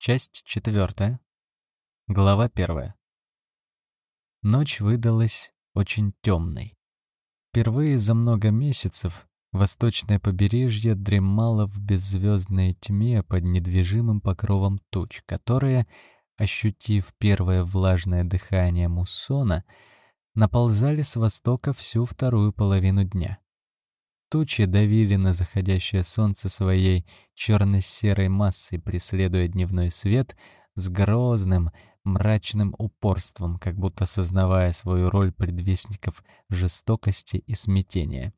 Часть четвертая. Глава первая. Ночь выдалась очень темной. Впервые за много месяцев восточное побережье дремало в беззвездной тьме под недвижимым покровом туч, которые, ощутив первое влажное дыхание муссона, наползали с востока всю вторую половину дня. Тучи давили на заходящее солнце своей черно-серой массой, преследуя дневной свет с грозным, мрачным упорством, как будто сознавая свою роль предвестников жестокости и смятения.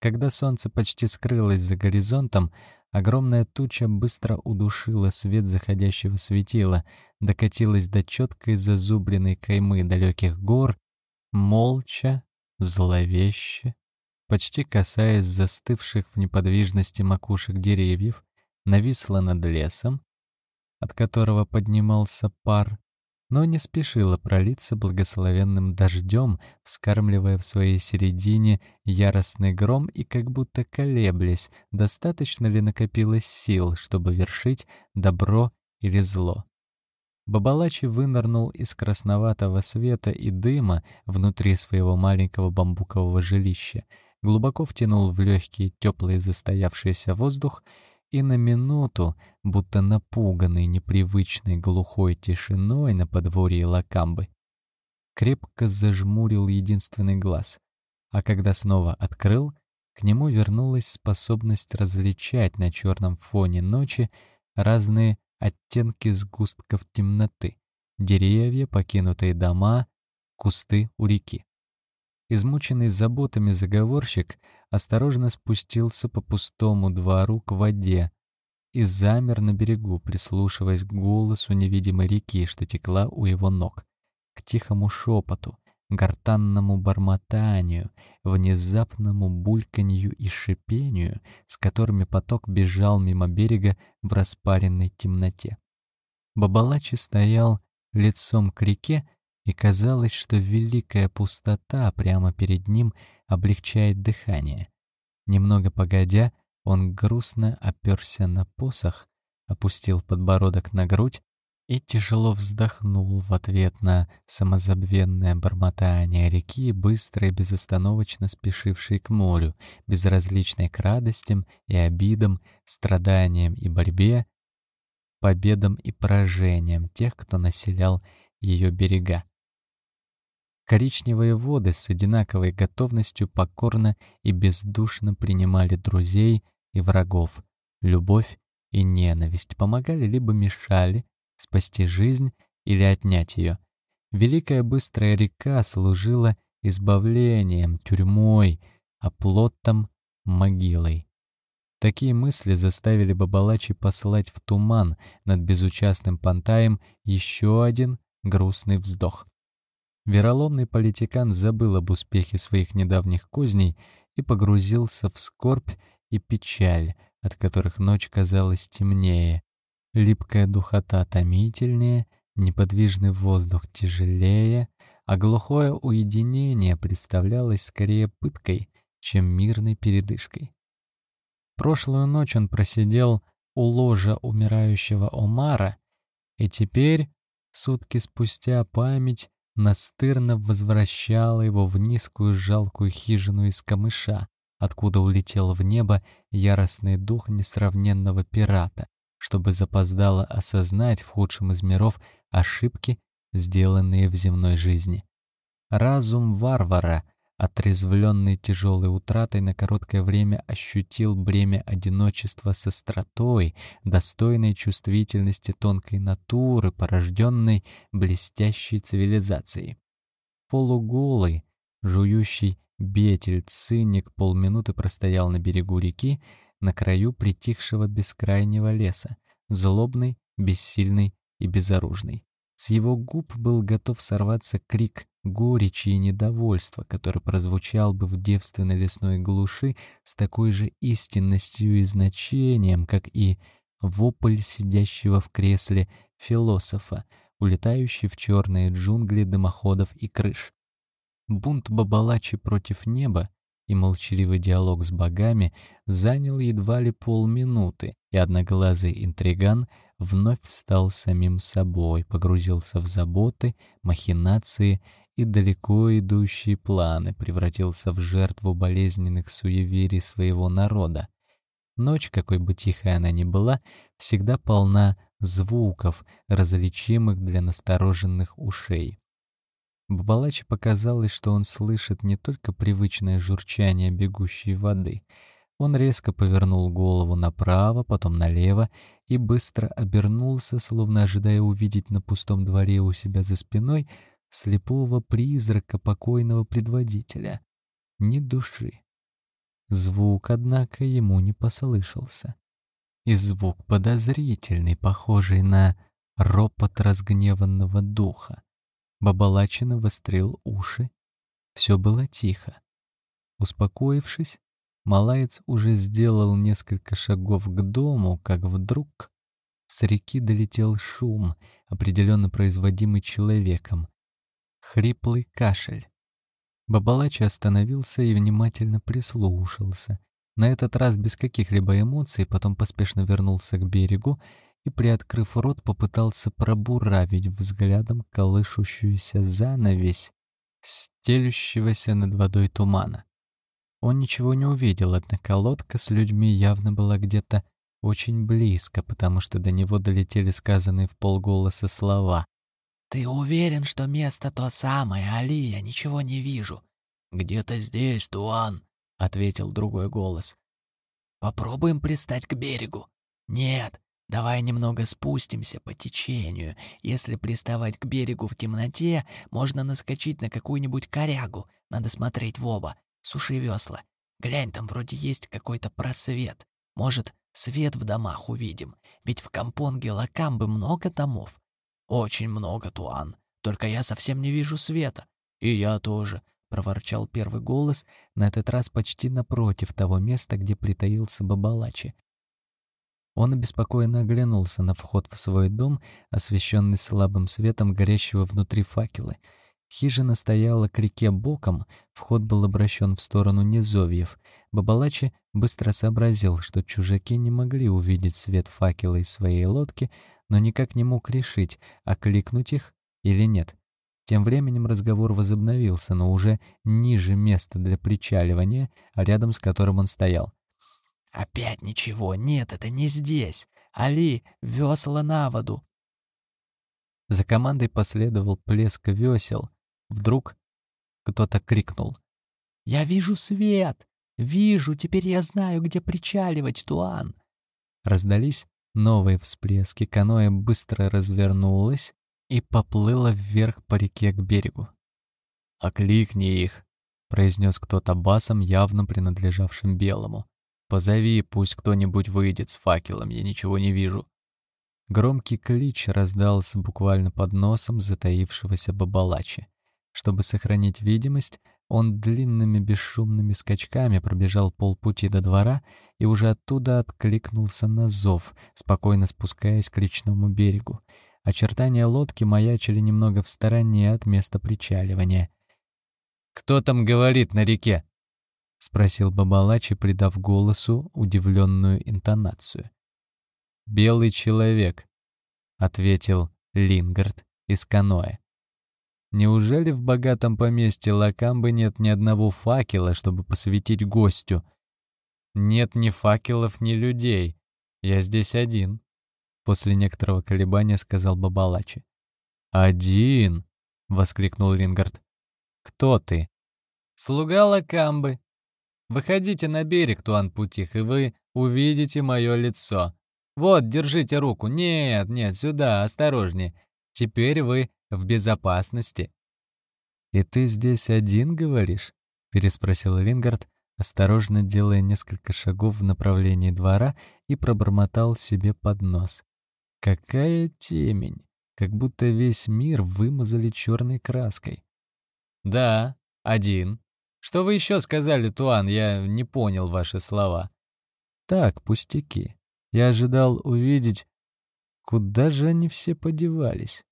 Когда солнце почти скрылось за горизонтом, огромная туча быстро удушила свет заходящего светила, докатилась до четкой зазубренной каймы далеких гор, молча, зловеще, почти касаясь застывших в неподвижности макушек деревьев, нависла над лесом, от которого поднимался пар, но не спешила пролиться благословенным дождем, вскармливая в своей середине яростный гром и как будто колеблясь, достаточно ли накопилось сил, чтобы вершить добро или зло. Бабалачи вынырнул из красноватого света и дыма внутри своего маленького бамбукового жилища, глубоко втянул в легкий теплый застоявшийся воздух и на минуту, будто напуганный непривычной глухой тишиной на подворье Лакамбы, крепко зажмурил единственный глаз, а когда снова открыл, к нему вернулась способность различать на черном фоне ночи разные оттенки сгустков темноты, деревья, покинутые дома, кусты у реки. Измученный заботами заговорщик осторожно спустился по пустому двору к воде и замер на берегу, прислушиваясь к голосу невидимой реки, что текла у его ног, к тихому шепоту, гортанному бормотанию, внезапному бульканью и шипению, с которыми поток бежал мимо берега в распаренной темноте. Бабалачи стоял лицом к реке и казалось, что великая пустота прямо перед ним облегчает дыхание. Немного погодя, он грустно оперся на посох, опустил подбородок на грудь и тяжело вздохнул в ответ на самозабвенное бормотание реки, быстро и безостановочно спешившей к морю, безразличной к радостям и обидам, страданиям и борьбе, победам и поражениям тех, кто населял ее берега. Коричневые воды с одинаковой готовностью покорно и бездушно принимали друзей и врагов, любовь и ненависть, помогали либо мешали спасти жизнь или отнять ее. Великая быстрая река служила избавлением, тюрьмой, оплотом, могилой. Такие мысли заставили Бабалачи послать в туман над безучастным Пантаем еще один грустный вздох. Вероломный политикан забыл об успехе своих недавних козней и погрузился в скорбь и печаль, от которых ночь казалась темнее, липкая духота томительнее, неподвижный воздух тяжелее, а глухое уединение представлялось скорее пыткой, чем мирной передышкой. Прошлую ночь он просидел у ложа умирающего Омара, и теперь, сутки спустя, память настырно возвращала его в низкую жалкую хижину из камыша, откуда улетел в небо яростный дух несравненного пирата, чтобы запоздало осознать в худшем из миров ошибки, сделанные в земной жизни. Разум варвара, отрезвленный тяжелой утратой, на короткое время ощутил бремя одиночества с остротой, достойной чувствительности тонкой натуры, порожденной блестящей цивилизацией. Полуголый, жующий бетель-циник полминуты простоял на берегу реки, на краю притихшего бескрайнего леса, злобный, бессильный и безоружный. С его губ был готов сорваться крик горечи и недовольства, который прозвучал бы в девственной лесной глуши с такой же истинностью и значением, как и вопль сидящего в кресле философа, улетающий в черные джунгли дымоходов и крыш. Бунт Бабалачи против неба и молчаливый диалог с богами занял едва ли полминуты, и одноглазый интриган вновь стал самим собой, погрузился в заботы, махинации и далеко идущие планы, превратился в жертву болезненных суеверий своего народа. Ночь, какой бы тихой она ни была, всегда полна звуков, различимых для настороженных ушей. Бабалаче показалось, что он слышит не только привычное журчание бегущей воды. Он резко повернул голову направо, потом налево и быстро обернулся, словно ожидая увидеть на пустом дворе у себя за спиной слепого призрака покойного предводителя. Ни души. Звук, однако, ему не послышался. И звук подозрительный, похожий на ропот разгневанного духа. Бабалачина вострил уши. Все было тихо. Успокоившись, Малаец уже сделал несколько шагов к дому, как вдруг с реки долетел шум, определенно производимый человеком. Хриплый кашель. Бабалачи остановился и внимательно прислушался. На этот раз без каких-либо эмоций, потом поспешно вернулся к берегу и, приоткрыв рот, попытался пробуравить взглядом колышущуюся занавесь стелющегося над водой тумана. Он ничего не увидел, однако лодка с людьми явно была где-то очень близко, потому что до него долетели сказанные в полголоса слова. «Ты уверен, что место то самое, Али? Я ничего не вижу». «Где-то здесь, Туан», — ответил другой голос. «Попробуем пристать к берегу». «Нет, Давай немного спустимся по течению. Если приставать к берегу в темноте, можно наскочить на какую-нибудь корягу. Надо смотреть в оба. Суши весла. Глянь, там вроде есть какой-то просвет. Может, свет в домах увидим. Ведь в Кампонге Лакамбы много домов. Очень много, Туан. Только я совсем не вижу света. И я тоже, — проворчал первый голос, на этот раз почти напротив того места, где притаился Бабалачи. Он обеспокоенно оглянулся на вход в свой дом, освещенный слабым светом горящего внутри факелы. Хижина стояла к реке боком, вход был обращен в сторону низовьев. Бабалачи быстро сообразил, что чужаки не могли увидеть свет факела из своей лодки, но никак не мог решить, окликнуть их или нет. Тем временем разговор возобновился, но уже ниже места для причаливания, рядом с которым он стоял. «Опять ничего, нет, это не здесь. Али, весла на воду!» За командой последовал плеск весел. Вдруг кто-то крикнул. «Я вижу свет! Вижу! Теперь я знаю, где причаливать, Туан!» Раздались новые всплески, каноэ быстро развернулось и поплыло вверх по реке к берегу. «Окликни их!» — произнес кто-то басом, явно принадлежавшим белому. Позови, пусть кто-нибудь выйдет с факелом, я ничего не вижу». Громкий клич раздался буквально под носом затаившегося бабалачи. Чтобы сохранить видимость, он длинными бесшумными скачками пробежал полпути до двора и уже оттуда откликнулся на зов, спокойно спускаясь к речному берегу. Очертания лодки маячили немного в стороне от места причаливания. «Кто там говорит на реке?» — спросил Бабалачи, придав голосу удивленную интонацию. «Белый человек», — ответил Лингард из каноэ. «Неужели в богатом поместье Лакамбы нет ни одного факела, чтобы посветить гостю?» «Нет ни факелов, ни людей. Я здесь один», — после некоторого колебания сказал Бабалачи. «Один!» — воскликнул Лингард. «Кто ты?» «Слуга Лакамбы», Выходите на берег, Туан-Путих, и вы увидите мое лицо. Вот, держите руку. Нет, нет, сюда, осторожнее. Теперь вы в безопасности». «И ты здесь один, говоришь?» — переспросил Вингард, осторожно делая несколько шагов в направлении двора и пробормотал себе под нос. «Какая темень! Как будто весь мир вымазали черной краской». «Да, один», что вы еще сказали, Туан? Я не понял ваши слова. Так, пустяки. Я ожидал увидеть, куда же они все подевались.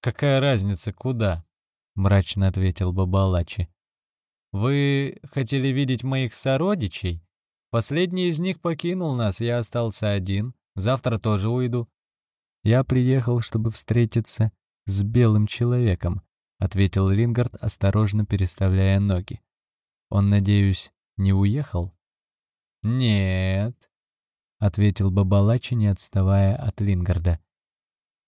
Какая разница, куда? Мрачно ответил Бабалачи. Вы хотели видеть моих сородичей? Последний из них покинул нас, я остался один. Завтра тоже уйду». «Я приехал, чтобы встретиться с белым человеком», — ответил Лингард, осторожно переставляя ноги. «Он, надеюсь, не уехал?» «Нет», — ответил Бабалачи, не отставая от Лингарда.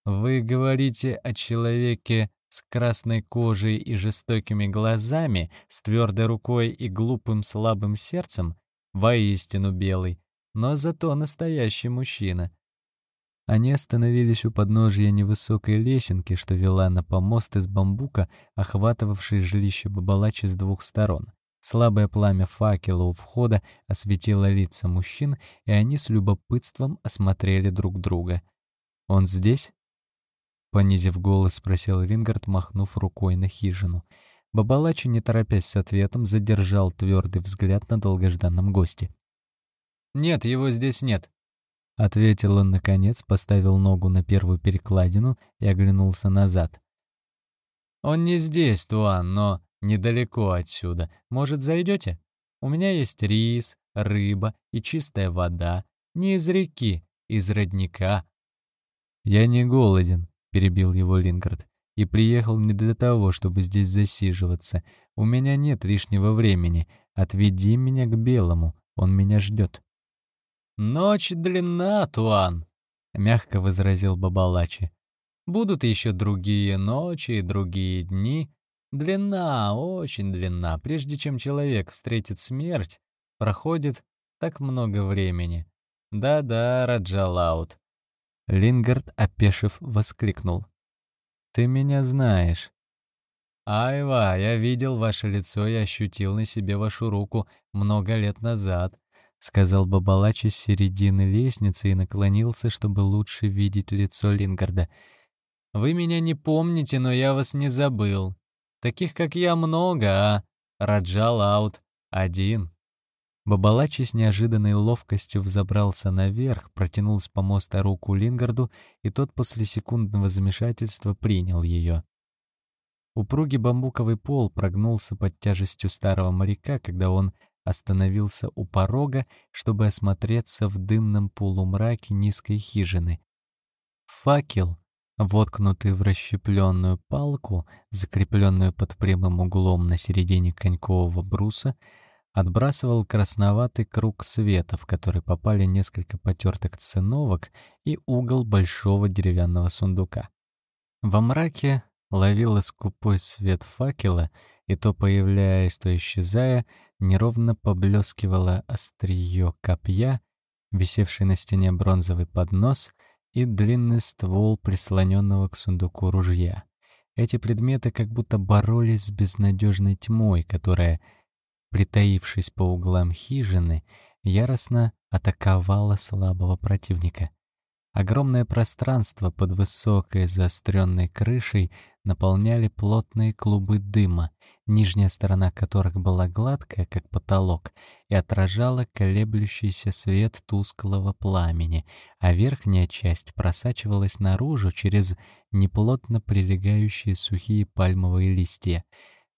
«Вы говорите о человеке с красной кожей и жестокими глазами, с твердой рукой и глупым слабым сердцем, воистину белый, но зато настоящий мужчина. Они остановились у подножия невысокой лесенки, что вела на помост из бамбука, охватывавший жилище Бабалачи с двух сторон. Слабое пламя факела у входа осветило лица мужчин, и они с любопытством осмотрели друг друга. «Он здесь?» Понизив голос, спросил Рингард, махнув рукой на хижину. Бабалачи, не торопясь с ответом, задержал твердый взгляд на долгожданном госте. «Нет, его здесь нет», — ответил он, наконец, поставил ногу на первую перекладину и оглянулся назад. «Он не здесь, Туан, но недалеко отсюда. Может, зайдете? У меня есть рис, рыба и чистая вода. Не из реки, из родника». «Я не голоден», перебил его Лингард. «И приехал не для того, чтобы здесь засиживаться. У меня нет лишнего времени. Отведи меня к Белому, он меня ждет». «Ночь длинна, Туан», — мягко возразил Бабалачи. «Будут еще другие ночи и другие дни. Длина, очень длинна. Прежде чем человек встретит смерть, проходит так много времени. Да-да, Раджалаут, Лингард, опешив, воскликнул. «Ты меня знаешь». «Айва, я видел ваше лицо и ощутил на себе вашу руку много лет назад», — сказал Бабалачи с середины лестницы и наклонился, чтобы лучше видеть лицо Лингарда. «Вы меня не помните, но я вас не забыл. Таких, как я, много, а Раджал Аут один». Бабалачи с неожиданной ловкостью взобрался наверх, протянул с помоста руку Лингарду, и тот после секундного замешательства принял ее. Упругий бамбуковый пол прогнулся под тяжестью старого моряка, когда он остановился у порога, чтобы осмотреться в дымном полумраке низкой хижины. Факел, воткнутый в расщепленную палку, закрепленную под прямым углом на середине конькового бруса, отбрасывал красноватый круг света, в который попали несколько потертых циновок и угол большого деревянного сундука. Во мраке ловила скупой свет факела, и то появляясь, то исчезая, неровно поблескивало острие копья, висевший на стене бронзовый поднос и длинный ствол прислоненного к сундуку ружья. Эти предметы как будто боролись с безнадежной тьмой, которая притаившись по углам хижины, яростно атаковала слабого противника. Огромное пространство под высокой заостренной крышей наполняли плотные клубы дыма, нижняя сторона которых была гладкая, как потолок, и отражала колеблющийся свет тусклого пламени, а верхняя часть просачивалась наружу через неплотно прилегающие сухие пальмовые листья.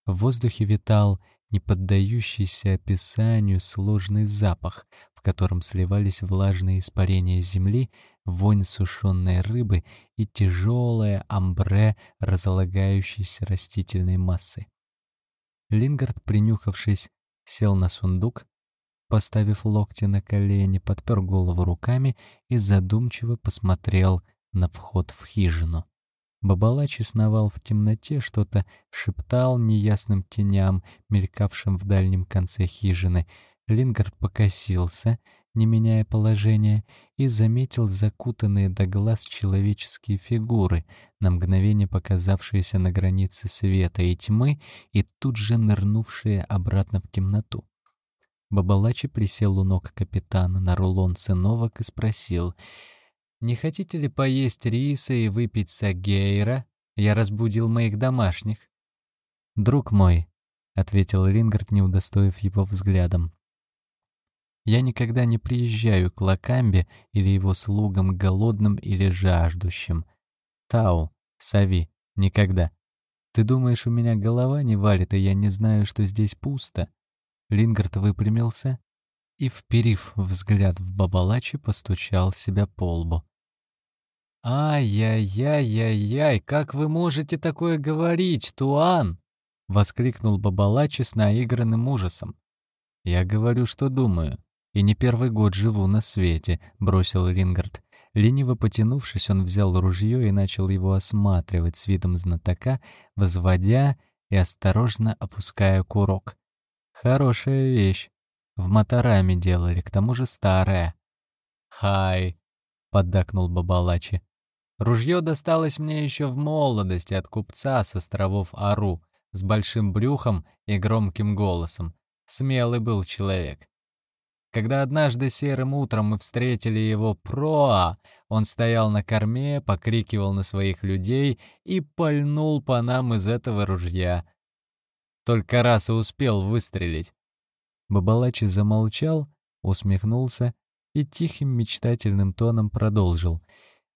В воздухе витал не поддающийся описанию сложный запах, в котором сливались влажные испарения земли, вонь сушеной рыбы и тяжелое амбре разлагающейся растительной массы. Лингард, принюхавшись, сел на сундук, поставив локти на колени, подпер голову руками и задумчиво посмотрел на вход в хижину. Бабалачи сновал в темноте, что-то шептал неясным теням, мелькавшим в дальнем конце хижины. Лингард покосился, не меняя положения, и заметил закутанные до глаз человеческие фигуры, на мгновение показавшиеся на границе света и тьмы и тут же нырнувшие обратно в темноту. Бабалачи присел у ног капитана на рулон циновок и спросил — не хотите ли поесть риса и выпить сагейра? Я разбудил моих домашних». «Друг мой», — ответил Рингард, не удостоив его взглядом. «Я никогда не приезжаю к Лакамбе или его слугам голодным или жаждущим. Тау, Сави, никогда. Ты думаешь, у меня голова не валит, и я не знаю, что здесь пусто?» Лингард выпрямился, и, вперив взгляд в Бабалачи, постучал себя по лбу. «Ай-яй-яй-яй-яй, как вы можете такое говорить, Туан?» — воскликнул Бабалачи с наигранным ужасом. «Я говорю, что думаю, и не первый год живу на свете», — бросил Лингард. Лениво потянувшись, он взял ружье и начал его осматривать с видом знатока, возводя и осторожно опуская курок. «Хорошая вещь. В моторами делали, к тому же старая». «Хай!» — поддакнул Бабалачи. «Ружье досталось мне еще в молодости от купца с островов Ару, с большим брюхом и громким голосом. Смелый был человек. Когда однажды серым утром мы встретили его проа, он стоял на корме, покрикивал на своих людей и пальнул по нам из этого ружья. Только раз и успел выстрелить. Бабалачи замолчал, усмехнулся и тихим мечтательным тоном продолжил.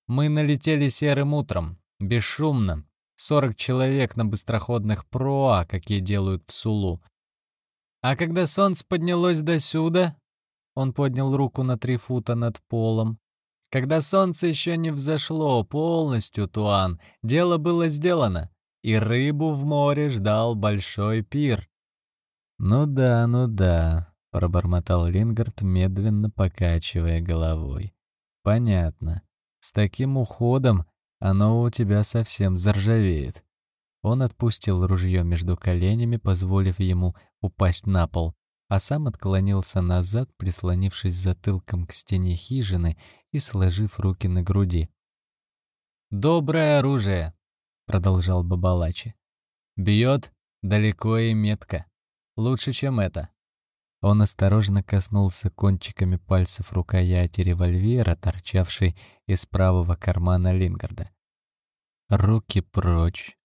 «Мы налетели серым утром, бесшумно, сорок человек на быстроходных проа, какие делают в Сулу. А когда солнце поднялось до сюда, он поднял руку на три фута над полом. Когда солнце еще не взошло полностью, Туан, дело было сделано, и рыбу в море ждал большой пир. «Ну да, ну да», — пробормотал Лингард, медленно покачивая головой. «Понятно. С таким уходом оно у тебя совсем заржавеет». Он отпустил ружье между коленями, позволив ему упасть на пол а сам отклонился назад, прислонившись затылком к стене хижины и сложив руки на груди. «Доброе оружие!» — продолжал Бабалачи. «Бьет далеко и метко. Лучше, чем это». Он осторожно коснулся кончиками пальцев рукояти револьвера, торчавшей из правого кармана Лингарда. «Руки прочь!»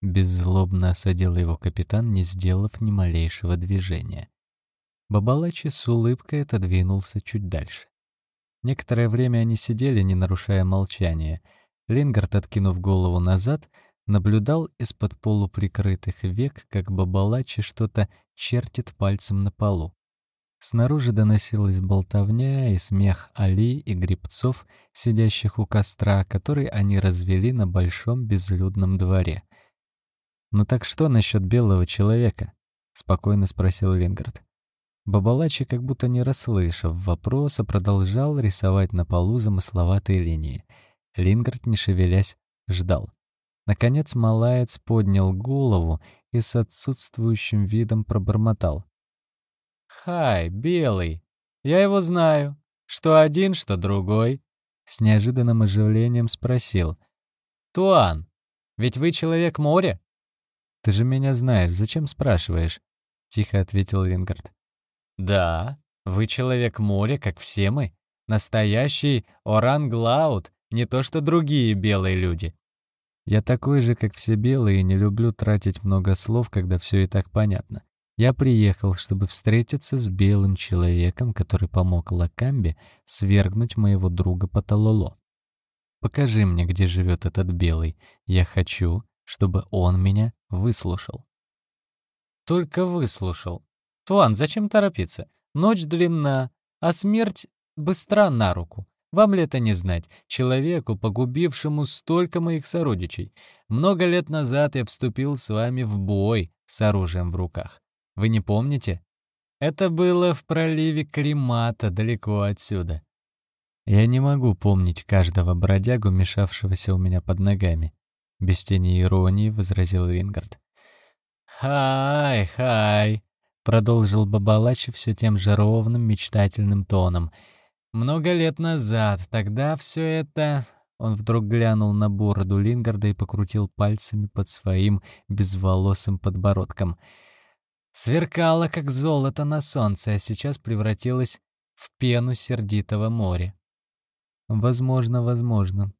Беззлобно осадил его капитан, не сделав ни малейшего движения. Бабалачи с улыбкой отодвинулся чуть дальше. Некоторое время они сидели, не нарушая молчания. Лингард, откинув голову назад, наблюдал из-под полуприкрытых век, как Бабалачи что-то чертит пальцем на полу. Снаружи доносилась болтовня и смех Али и грибцов, сидящих у костра, который они развели на большом безлюдном дворе. «Ну так что насчет белого человека?» — спокойно спросил Лингард. Бабалачи, как будто не расслышав вопроса, продолжал рисовать на полу замысловатые линии. Лингард, не шевелясь, ждал. Наконец малаец поднял голову и с отсутствующим видом пробормотал. «Хай, белый! Я его знаю. Что один, что другой!» С неожиданным оживлением спросил. «Туан, ведь вы человек моря?» «Ты же меня знаешь, зачем спрашиваешь?» — тихо ответил Лингард. «Да, вы человек моря, как все мы. Настоящий оранглаут, не то что другие белые люди». «Я такой же, как все белые, и не люблю тратить много слов, когда все и так понятно. Я приехал, чтобы встретиться с белым человеком, который помог Лакамбе свергнуть моего друга Паталоло. Покажи мне, где живет этот белый. Я хочу, чтобы он меня выслушал». «Только выслушал. Туан, зачем торопиться? Ночь длинна, а смерть быстра на руку. Вам ли это не знать, человеку, погубившему столько моих сородичей? Много лет назад я вступил с вами в бой с оружием в руках. Вы не помните? Это было в проливе Климата, далеко отсюда. Я не могу помнить каждого бродягу, мешавшегося у меня под ногами. Без тени иронии возразил Вингард. «Хай, хай!» — продолжил Бабалачи все тем же ровным, мечтательным тоном. «Много лет назад, тогда все это...» Он вдруг глянул на бороду Лингарда и покрутил пальцами под своим безволосым подбородком. Сверкало, как золото на солнце, а сейчас превратилось в пену сердитого моря. «Возможно, возможно»,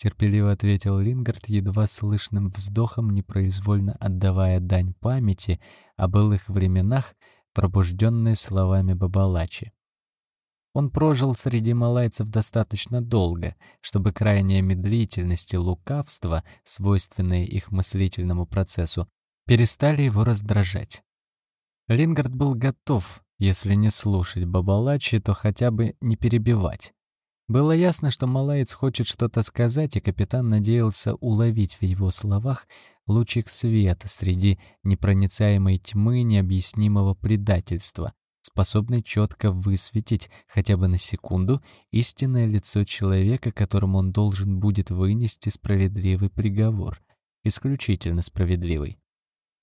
терпеливо ответил Лингард, едва слышным вздохом, непроизвольно отдавая дань памяти о былых временах, пробужденные словами Бабалачи. Он прожил среди малайцев достаточно долго, чтобы крайняя медлительность и лукавство, свойственные их мыслительному процессу, перестали его раздражать. Лингард был готов Если не слушать Бабалачи, то хотя бы не перебивать. Было ясно, что малаец хочет что-то сказать, и капитан надеялся уловить в его словах лучик света среди непроницаемой тьмы необъяснимого предательства, способный четко высветить хотя бы на секунду истинное лицо человека, которому он должен будет вынести справедливый приговор, исключительно справедливый.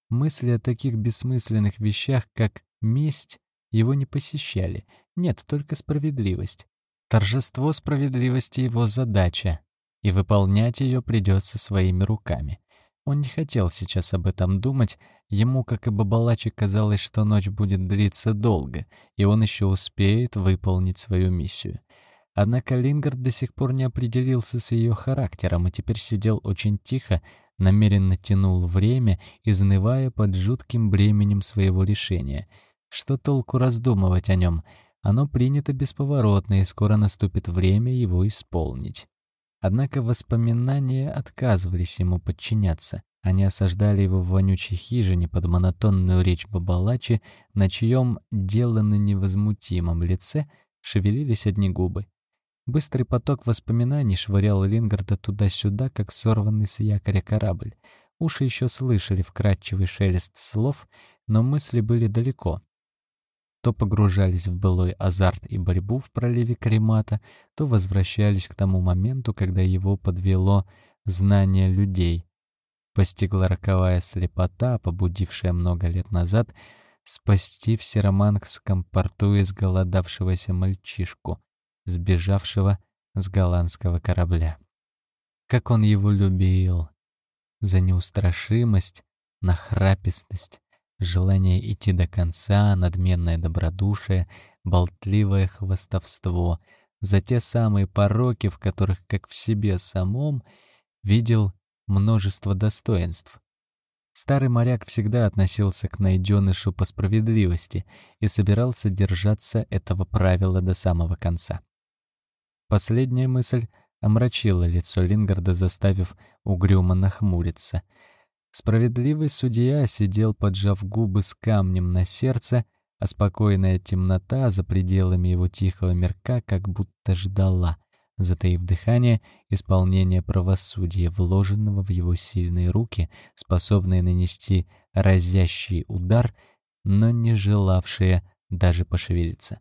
Мысли о таких бессмысленных вещах, как месть, его не посещали. Нет, только справедливость. Торжество справедливости — его задача, и выполнять ее придется своими руками. Он не хотел сейчас об этом думать, ему, как и Бабалачи, казалось, что ночь будет длиться долго, и он еще успеет выполнить свою миссию. Однако Лингард до сих пор не определился с ее характером и теперь сидел очень тихо, намеренно тянул время, изнывая под жутким бременем своего решения. Что толку раздумывать о нем — оно принято бесповоротно, и скоро наступит время его исполнить. Однако воспоминания отказывались ему подчиняться. Они осаждали его в вонючей хижине под монотонную речь Бабалачи, на чьем делано невозмутимом лице шевелились одни губы. Быстрый поток воспоминаний швырял Лингарда туда-сюда, как сорванный с якоря корабль. Уши еще слышали вкрадчивый шелест слов, но мысли были далеко то погружались в былой азарт и борьбу в проливе Каримата, то возвращались к тому моменту, когда его подвело знание людей. Постигла роковая слепота, побудившая много лет назад спасти в Серомангском порту изголодавшегося мальчишку, сбежавшего с голландского корабля. Как он его любил! За неустрашимость, нахрапистость, Желание идти до конца, надменное добродушие, болтливое хвастовство, за те самые пороки, в которых, как в себе самом, видел множество достоинств. Старый моряк всегда относился к найденышу по справедливости и собирался держаться этого правила до самого конца. Последняя мысль омрачила лицо Лингарда, заставив угрюмо нахмуриться — Справедливый судья сидел, поджав губы с камнем на сердце, а спокойная темнота за пределами его тихого мирка как будто ждала, затаив дыхание, исполнения правосудия, вложенного в его сильные руки, способные нанести разящий удар, но не желавшие даже пошевелиться.